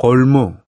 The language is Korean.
골무